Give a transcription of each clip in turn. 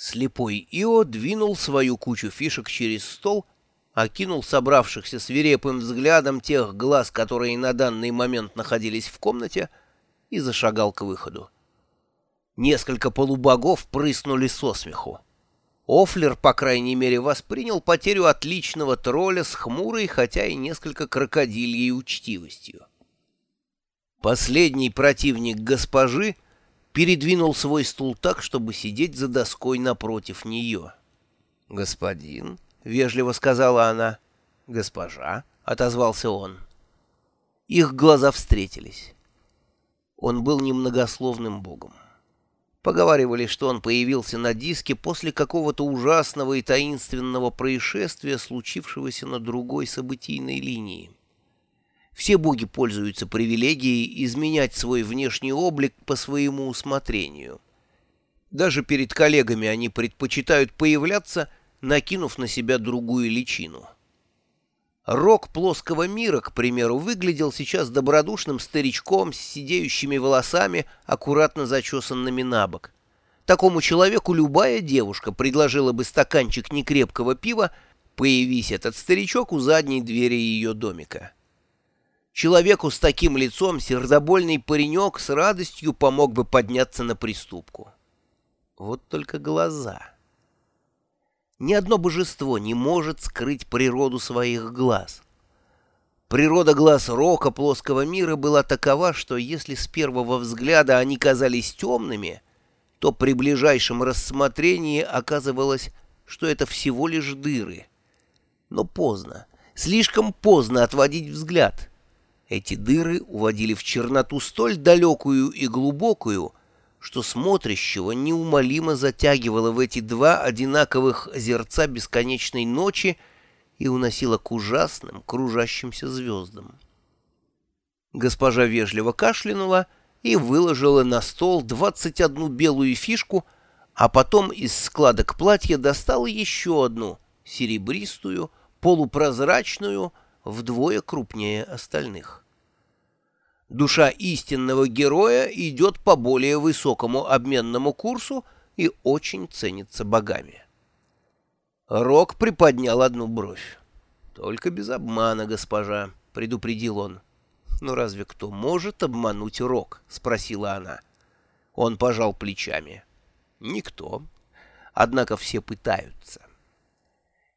Слепой Ио двинул свою кучу фишек через стол, окинул собравшихся свирепым взглядом тех глаз, которые на данный момент находились в комнате, и зашагал к выходу. Несколько полубогов прыснули со смеху. Офлер, по крайней мере, воспринял потерю отличного тролля с хмурой, хотя и несколько крокодильей учтивостью. Последний противник госпожи — передвинул свой стул так, чтобы сидеть за доской напротив нее. «Господин», — вежливо сказала она. «Госпожа», — отозвался он. Их глаза встретились. Он был немногословным богом. Поговаривали, что он появился на диске после какого-то ужасного и таинственного происшествия, случившегося на другой событийной линии. Все боги пользуются привилегией изменять свой внешний облик по своему усмотрению. Даже перед коллегами они предпочитают появляться, накинув на себя другую личину. Рок плоского мира, к примеру, выглядел сейчас добродушным старичком с сидеющими волосами, аккуратно зачесанными на бок. Такому человеку любая девушка предложила бы стаканчик некрепкого пива, появись этот старичок у задней двери ее домика. Человеку с таким лицом сердобольный паренек с радостью помог бы подняться на приступку. Вот только глаза. Ни одно божество не может скрыть природу своих глаз. Природа глаз рока плоского мира была такова, что если с первого взгляда они казались темными, то при ближайшем рассмотрении оказывалось, что это всего лишь дыры. Но поздно, слишком поздно отводить взгляд — эти дыры уводили в черноту столь далекую и глубокую, что смотрящего неумолимо затягивало в эти два одинаковых озерца бесконечной ночи и уносило к ужасным кружащимся звездам. Госпожа вежливо кашлянула и выложила на стол двадцать одну белую фишку, а потом из складок платья достала еще одну, серебристую, полупрозрачную, вдвое крупнее остальных. Душа истинного героя идет по более высокому обменному курсу и очень ценится богами. Рок приподнял одну бровь. «Только без обмана, госпожа», — предупредил он. «Ну разве кто может обмануть Рок?» — спросила она. Он пожал плечами. «Никто. Однако все пытаются».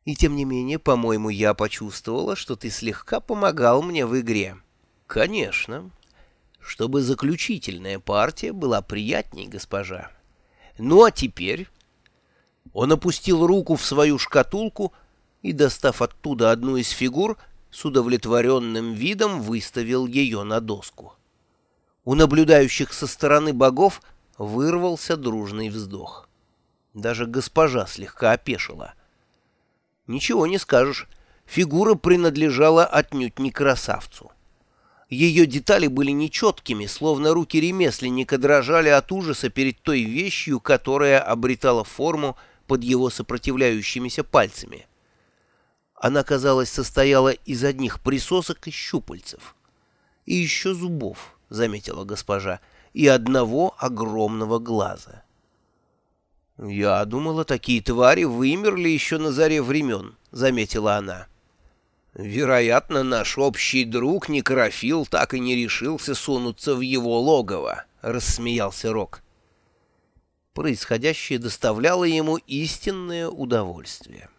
И тем не менее, по-моему, я почувствовала, что ты слегка помогал мне в игре. Конечно. Чтобы заключительная партия была приятней, госпожа. Ну а теперь... Он опустил руку в свою шкатулку и, достав оттуда одну из фигур, с удовлетворенным видом выставил ее на доску. У наблюдающих со стороны богов вырвался дружный вздох. Даже госпожа слегка опешила — Ничего не скажешь, фигура принадлежала отнюдь не красавцу. Ее детали были нечеткими, словно руки ремесленника дрожали от ужаса перед той вещью, которая обретала форму под его сопротивляющимися пальцами. Она, казалось, состояла из одних присосок и щупальцев. И еще зубов, — заметила госпожа, — и одного огромного глаза. «Я думала, такие твари вымерли еще на заре времен», — заметила она. «Вероятно, наш общий друг Некрофил так и не решился сунуться в его логово», — рассмеялся Рок. Происходящее доставляло ему истинное удовольствие.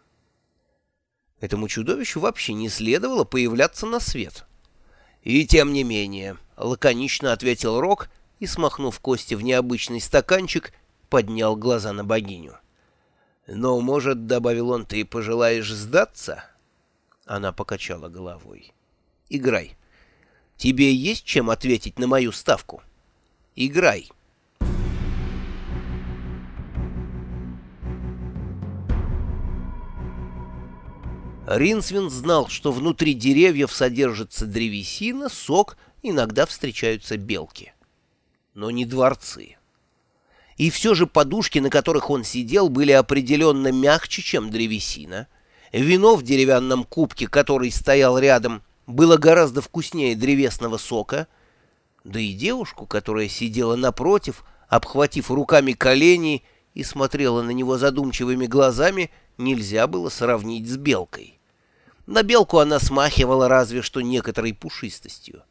Этому чудовищу вообще не следовало появляться на свет. «И тем не менее», — лаконично ответил Рок и, смахнув кости в необычный стаканчик, — поднял глаза на богиню. «Но, может, — добавил он, — ты пожелаешь сдаться?» Она покачала головой. «Играй. Тебе есть чем ответить на мою ставку? Играй». Ринсвин знал, что внутри деревьев содержится древесина, сок, иногда встречаются белки. Но не дворцы. И все же подушки, на которых он сидел, были определенно мягче, чем древесина. Вино в деревянном кубке, который стоял рядом, было гораздо вкуснее древесного сока. Да и девушку, которая сидела напротив, обхватив руками колени, и смотрела на него задумчивыми глазами, нельзя было сравнить с белкой. На белку она смахивала разве что некоторой пушистостью.